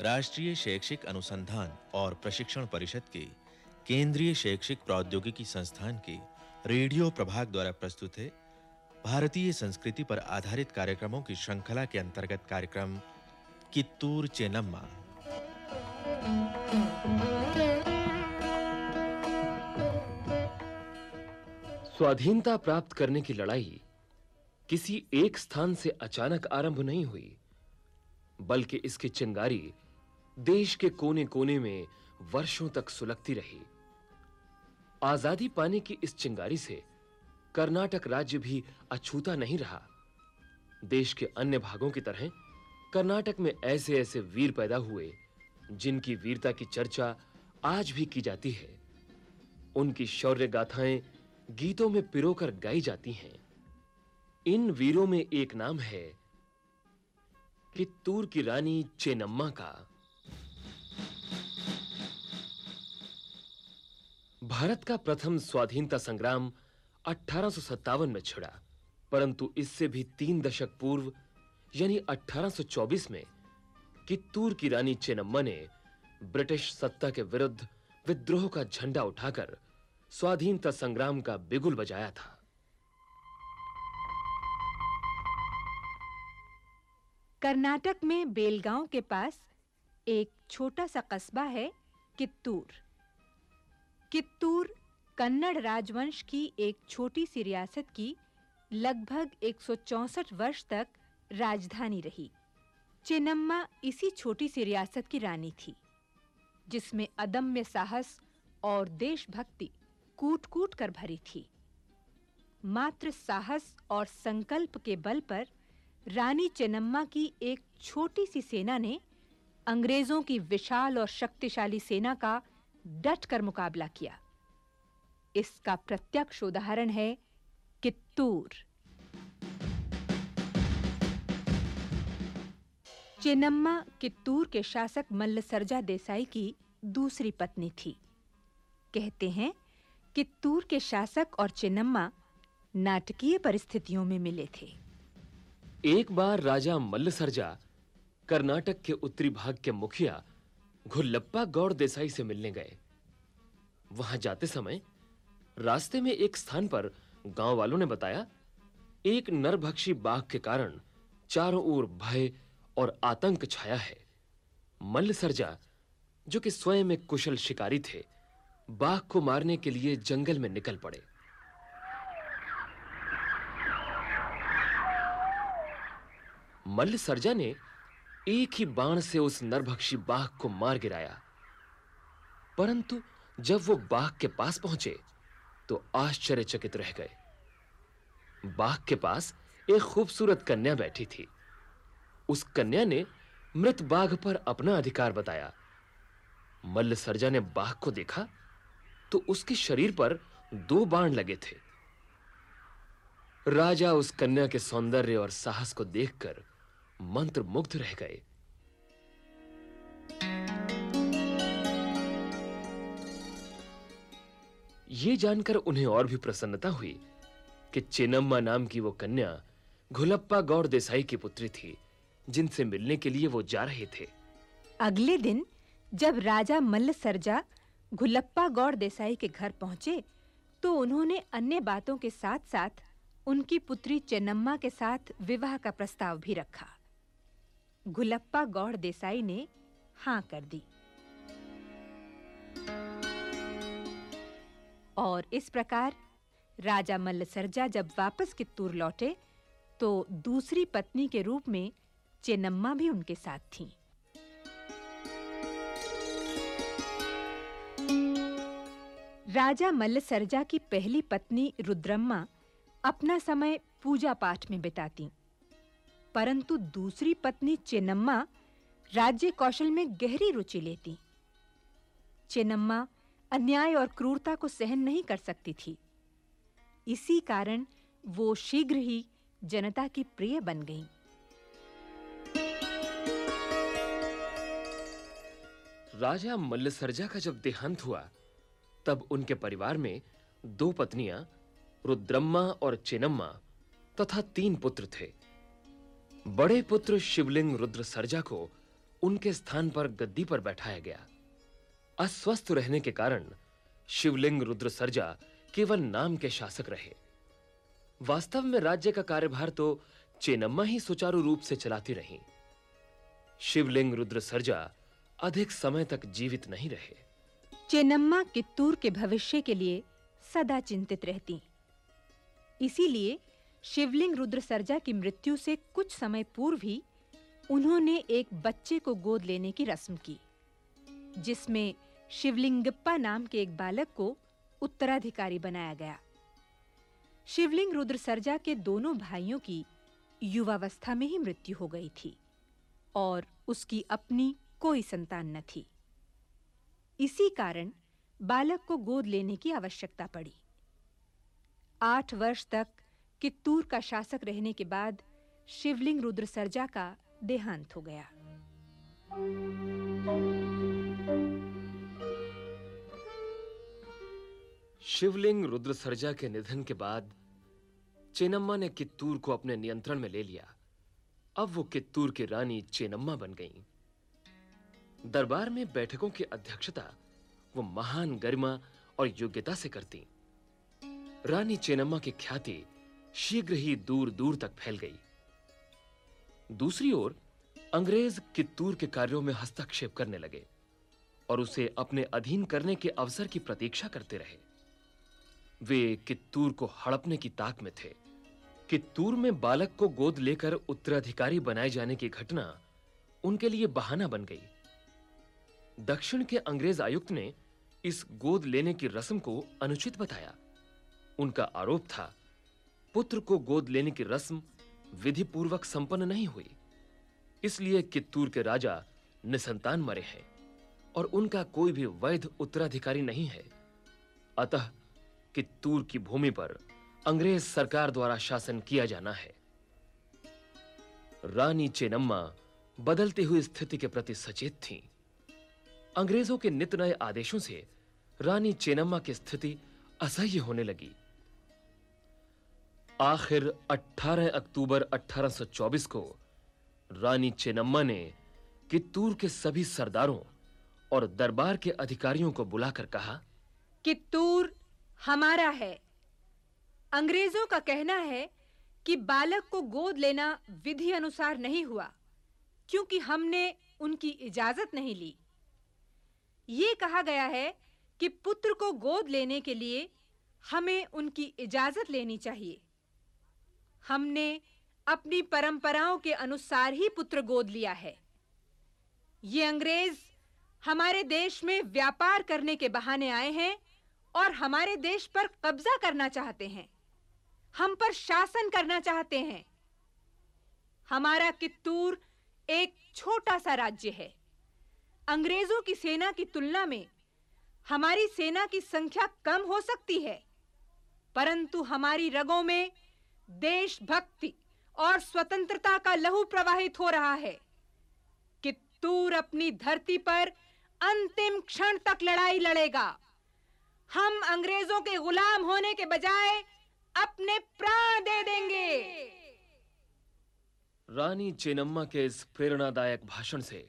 राष्ट्रीय शैक्षिक अनुसंधान और प्रशिक्षण परिषद के केंद्रीय शैक्षिक प्रौद्योगिकी संस्थान के रेडियो प्रभाग द्वारा प्रस्तुत है। भारतीय संस्कृति पर आधारित कार्यक्रमों की श्रृंखला के अंतर्गत कार्यक्रम कित्तूर चेनम्मा स्वाधीनता प्राप्त करने की लड़ाई किसी एक स्थान से अचानक आरंभ नहीं हुई, बल्कि इसकी चिंगारी देश के कोने-कोने में वर्षों तक सुलगती रही। आज़ादी पाने की इस चिंगारी से कर्नाटक राज्य भी अछूता नहीं रहा। देश के अन्य भागों की तरह कर्नाटक में ऐसे-ऐसे वीर पैदा हुए, जिनकी वीरता की चर्चा आज भी की जाती है। उनकी शौर्य गाथाएँ गीतों में पिरोकर गाई जाती हैं। इन वीरों में एक नाम है, कित्तूर की रानी चेनम्मा का। भारत का प्रथम स्वाधीनता संग्राम 1857 में छिड़ा, परंतु इससे भी तीन दशक पूर्व, यानी 1824 में, कित्तूर की रानी चेनम्मा ने ब्रिटिश सत्ता के विरुद्ध विद्रोह का झंडा उठाकर स्वाधीनता संग्राम का बिगुल बजाया था। कर्नाटक में बेलगांव के पास एक छोटा सा कस्बा है कित्तूर। कित्तूर कन्नड़ राजवंश की एक छोटी सी रियासत की लगभग 164 वर्ष तक राजधानी रही। चेन्नम्मा इसी छोटी सी रियासत की रानी थी, जिसमें अदम्य साहस और देशभक्ति कूट-कूट कर भरी थी। मात्र साहस और संकल्प के बल पर रानी चेन्नम्मा की एक छोटी सी सेना ने अंग्रेज़ों की विशाल और शक्तिशाली सेना का डटकर मुकाबला किया। इसका प्रत्यक्ष उदाहरण है कित्तूर। चेन्नम्मा कित्तूर के शासक मल्लसरजा देसाई की दूसरी पत्नी थी। कहते हैं, कित्तूर के शासक और चेन्नम्मा नाटकीय परिस्थितियों में मिले थे। एक बार राजा मल्लसरजा कर्नाटक के उत्तरी भाग के मुखिया घुल्लप्पा गौड़ देसाई से मिलने गए। वहाँ जाते समय रास्ते में एक स्थान पर गाँव वालों ने बताया, एक नरभक्षी बाघ के कारण चारों ओर भय और आतंक छाया है। मल्लसरजा, जो कि स्वयं एक कुशल शिकारी थे, बाघ को मारने के लिए जंगल में निकल पड़े। मल्ल सरजा ने एक ही बाण से उस नरभक्षी बाघ को मार गिराया। परंतु जब वो बाघ के पास पहुँचे तो आश्चर्यचकित रह गए। बाघ के पास एक खूबसूरत कन्या बैठी थी। उस कन्या ने मृत बाघ पर अपना अधिकार बताया। मल्ल सरजा ने बाघ को देखा तो उसके शरीर पर दो बाण लगे थे। राजा उस कन्या के सौंदर्य और साहस को देखकर मंत्र मुग्ध रह गए। ये जानकर उन्हें और भी प्रसन्नता हुई कि चेनम्मा नाम की वो कन्या घुलप्पा गौड़ देसाई की पुत्री थी, जिनसे मिलने के लिए वो जा रहे थे। अगले दिन, जब राजा मल्ल सरजा घुलप्पा गौड़ देसाई के घर पहुँचे तो उन्होंने अन्य बातों के साथ-साथ उनकी पुत्री चेन्नम्मा के साथ विवाह का प्रस्ताव भी रखा। गुलप्पा गौड़ देसाई ने हाँ कर दी। और इस प्रकार राजा मल्लसरजा जब वापस कित्तूर लौटे तो दूसरी पत्नी के रूप में चेन्नम्मा भी उनके साथ थी। राजा मल्लसरजा की पहली पत्नी रुद्रम्मा अपना समय पूजा पाठ में बिताती। परंतु दूसरी पत्नी चेन्नम्मा राज्य कौशल में गहरी रुचि लेती। चेन्नम्मा अन्याय और क्रूरता को सहन नहीं कर सकती थी। इसी कारण वो शीघ्र ही जनता की प्रिय बन गईं। राजा मल्लसरजा का जब देहांत हुआ, तब उनके परिवार में दो पत्नियाँ, रुद्रम्मा और चेनम्मा तथा तीन पुत्र थे। बड़े पुत्र शिवलिंग रुद्र सरजा को उनके स्थान पर गद्दी पर बैठाया गया। अस्वस्थ रहने के कारण शिवलिंग रुद्र सर्जा केवल नाम के शासक रहे। वास्तव में राज्य का कार्यभार तो चेनम्मा ही सुचारू रूप से चलाती रही। शिवलिंग रुद्र सरजा अधिक समय तक जीवित नहीं रहे। चेनम्मा कित्तूर के भविष्य के लिए सदा चिंतित रहती। इसीलिए शिवलिंग रुद्र सरजा की मृत्यु से कुछ समय पूर्व ही उन्होंने एक बच्चे को गोद लेने की रस्म की, जिसमें शिवलिंगप्पा नाम के एक बालक को उत्तराधिकारी बनाया गया। शिवलिंग रुद्र सरजा के दोनों भाइयों की युवावस्था में ही मृत्यु हो गई थी और उसकी अपनी कोई संतान न थी। इसी कारण बालक को गोद लेने की आवश्यकता पड़ी। आठ वर्ष तक कित्तूर का शासक रहने के बाद शिवलिंग रुद्र सर्जा का देहांत हो गया। शिवलिंग रुद्र सर्जा के निधन के बाद चेनम्मा ने कित्तूर को अपने नियंत्रण में ले लिया। अब वो कित्तूर की रानी चेनम्मा बन गईं। दरबार में बैठकों की अध्यक्षता वो महान गरिमा और योग्यता से करती। रानी चेनम्मा की ख्याति शीघ्र ही दूर-दूर तक फैल गई। दूसरी ओर, अंग्रेज़ कित्तूर के कार्यों में हस्तक्षेप करने लगे और उसे अपने अधीन करने के अवसर की प्रतीक्षा करते रहे। वे कित्तूर को हड़पने की ताक में थे। कित्तूर में बालक को गोद लेकर उत्तराधिकारी बनाए जाने की घटना उनके लिए बहाना बन गई। दक्षिण के अंग्रेज़ आयुक्त ने इस गोद लेने की रस्म को अनुचित बताया। उनका आरोप था पुत्र को गोद लेने की रस्म विधि पूर्वक संपन्न नहीं हुई। इसलिए कित्तूर के राजा निसंतान मरे हैं और उनका कोई भी वैध उत्तराधिकारी नहीं है। अतः कित्तूर की भूमि पर अंग्रेज़ सरकार द्वारा शासन किया जाना है। रानी चेनम्मा बदलती हुई स्थिति के प्रति सचेत थीं। अंग्रेज़ों के नित नए आदेशों से रानी चेनम्मा की स्थिति असह्य होने लगी। आखिर 18 अक्टूबर 1824 को रानी चेनम्मा ने कित्तूर के सभी सरदारों और दरबार के अधिकारियों को बुलाकर कहा, कित्तूर हमारा है। अंग्रेज़ों का कहना है कि बालक को गोद लेना विधि अनुसार नहीं हुआ, क्योंकि हमने उनकी इजाज़त नहीं ली। ये कहा गया है कि पुत्र को गोद लेने के लिए हमें उनकी इजाज़त लेनी चाहिए। हमने अपनी परंपराओं के अनुसार ही पुत्र गोद लिया है। ये अंग्रेज़ हमारे देश में व्यापार करने के बहाने आए हैं और हमारे देश पर कब्जा करना चाहते हैं। हम पर शासन करना चाहते हैं। हमारा कित्तूर एक छोटा सा राज्य है। अंग्रेज़ों की सेना की तुलना में हमारी सेना की संख्या कम हो सकती है, परंतु हमारी रगों में देशभक्ति और स्वतंत्रता का लहू प्रवाहित हो रहा है कित्तूर अपनी धरती पर अंतिम क्षण तक लड़ाई लड़ेगा। हम अंग्रेज़ों के गुलाम होने के बजाय अपने प्राण दे देंगे। रानी चेनम्मा के इस प्रेरणादायक भाषण से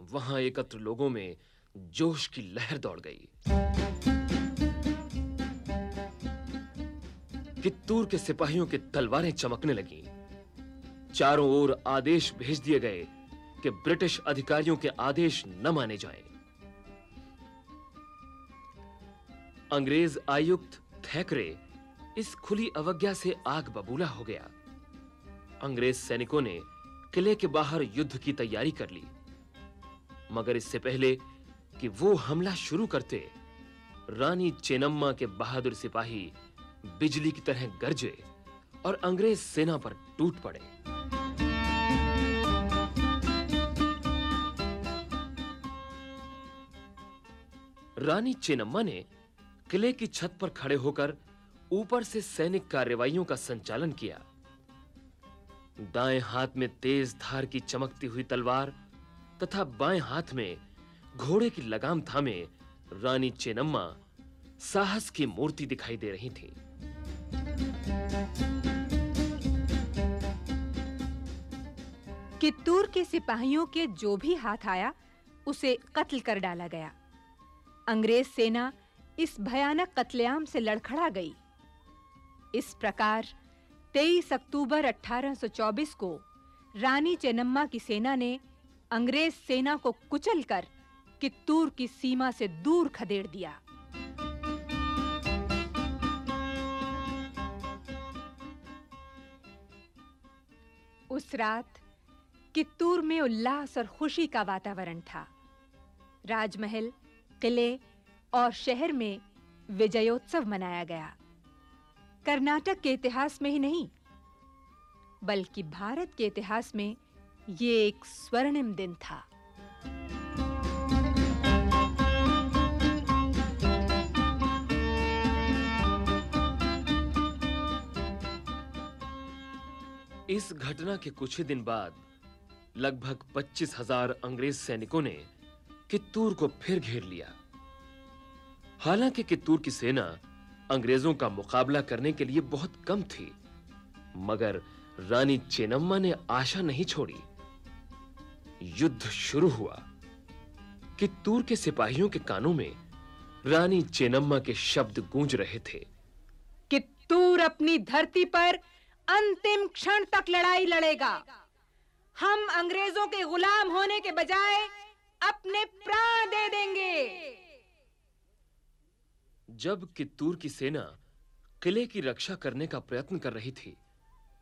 वहाँ एकत्र लोगों में जोश की लहर दौड़ गई। कित्तूर के सिपाहियों के तलवारें चमकने लगीं। चारों ओर आदेश भेज दिए गए कि ब्रिटिश अधिकारियों के आदेश न माने जाएँ। अंग्रेज़ आयुक्त थैकरे इस खुली अवज्ञा से आग बबूला हो गया। अंग्रेज़ सैनिकों ने किले के बाहर युद्ध की तैयारी कर ली। मगर इससे पहले कि वो हमला शुरू करते, रानी चेनम्मा के बहादुर सिपाही बिजली की तरह गरजे और अंग्रेज़ सेना पर टूट पड़े। रानी चेनम्मा ने किले की छत पर खड़े होकर ऊपर से सैनिक कार्रवाइयों का संचालन किया। दाएँ हाथ में तेज धार की चमकती हुई तलवार तथा बाएँ हाथ में घोड़े की लगाम थामे रानी चेनम्मा साहस की मूर्ति दिखाई दे रही थी। कित्तूर के सिपाहियों के जो भी हाथ आया, उसे कत्ल कर डाला गया। अंग्रेज़ सेना इस भयानक कत्लेआम से लड़खड़ा गई। इस प्रकार 23 अक्टूबर 1824 को रानी चेन्नम्मा की सेना ने अंग्रेज़ सेना को कुचलकर कित्तूर की सीमा से दूर खदेड़ दिया। उस रात कित्तूर में उल्लास और खुशी का वातावरण था। राजमहल, किले और शहर में विजयोत्सव मनाया गया। कर्नाटक के इतिहास में ही नहीं, बल्कि भारत के इतिहास में यह एक स्वर्णिम दिन था। इस घटना के कुछ ही दिन बाद, लगभग पच्चीस हज़ार अंग्रेज़ सैनिकों ने कित्तूर को फिर घेर लिया। हालाँकि कित्तूर की सेना अंग्रेज़ों का मुकाबला करने के लिए बहुत कम थी, मगर रानी चेन्नम्मा ने आशा नहीं छोड़ी। युद्ध शुरू हुआ। कित्तूर के सिपाहियों के कानों में रानी चेन्नम्मा के शब्द गूंज रहे थे। कित्तूर अपनी धरती पर अंतिम क्षण तक लड़ाई लड़ेगा। हम अंग्रेज़ों के गुलाम होने के बजाय अपने प्राण दे देंगे। जब कित्तूर की सेना किले की रक्षा करने का प्रयत्न कर रही थी,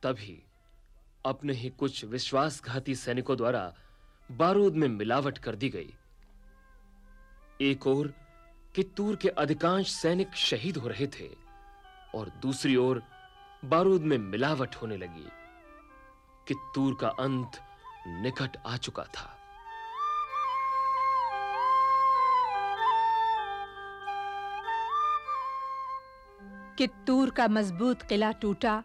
तभी अपने ही कुछ विश्वासघाती सैनिकों द्वारा बारूद में मिलावट कर दी गई। एक ओर कित्तूर के अधिकांश सैनिक शहीद हो रहे थे और दूसरी ओर बारूद में मिलावट होने लगी कित्तूर का अंत निकट आ चुका था। कित्तूर का मज़बूत किला टूटा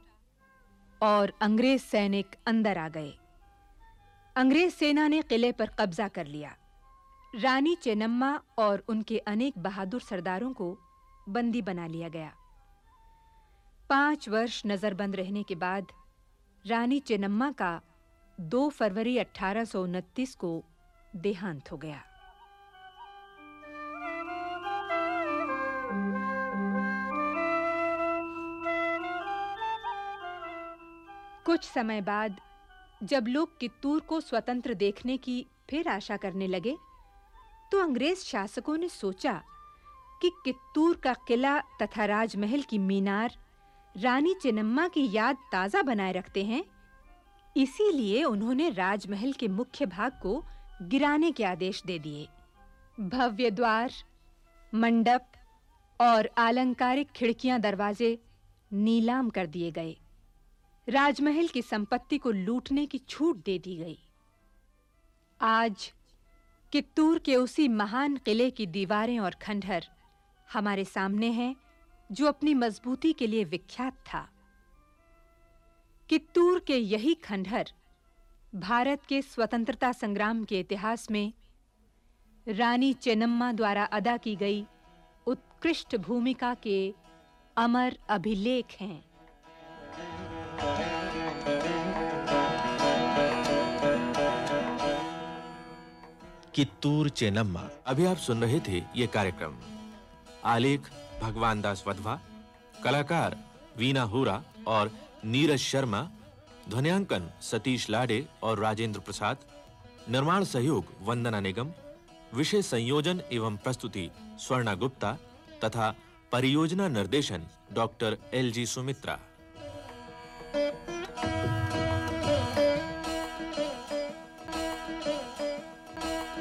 और अंग्रेज़ सैनिक अंदर आ गए। अंग्रेज़ सेना ने किले पर कब्जा कर लिया। रानी चेन्नम्मा और उनके अनेक बहादुर सरदारों को बंदी बना लिया गया। पाँच वर्ष नजरबंद रहने के बाद रानी चेन्नम्मा का 2 फरवरी 1829 को देहांत हो गया। कुछ समय बाद जब लोग कित्तूर को स्वतंत्र देखने की फिर आशा करने लगे तो अंग्रेज़ शासकों ने सोचा कि कित्तूर का किला तथा राजमहल की मीनार रानी चेन्नम्मा की याद ताज़ा बनाए रखते हैं। इसीलिए उन्होंने राजमहल के मुख्य भाग को गिराने के आदेश दे दिए। भव्य द्वार, मंडप और आलंकारिक खिड़कियाँ दरवाजे नीलाम कर दिए गए। राजमहल की संपत्ति को लूटने की छूट दे दी गई। आज कित्तूर के उसी महान किले की दीवारें और खंडहर हमारे सामने हैं। जो अपनी मजबूती के लिए विख्यात था। कित्तूर के यही खंडहर भारत के स्वतंत्रता संग्राम के इतिहास में रानी चेन्नम्मा द्वारा अदा की गई उत्कृष्ट भूमिका के अमर अभिलेख हैं। कित्तूर चेन्नम्मा। अभी आप सुन रहे थे ये कार्यक्रम। आलेख भगवान दास वधवा, कलाकार वीना हुरा और नीरज शर्मा, ध्वनियांकन सतीश लाडे और राजेंद्र प्रसाद, निर्माण सहयोग वंदना निगम, विषय संयोजन एवं प्रस्तुति स्वर्णा गुप्ता तथा परियोजना निर्देशन डॉक्टर एल जी सुमित्रा।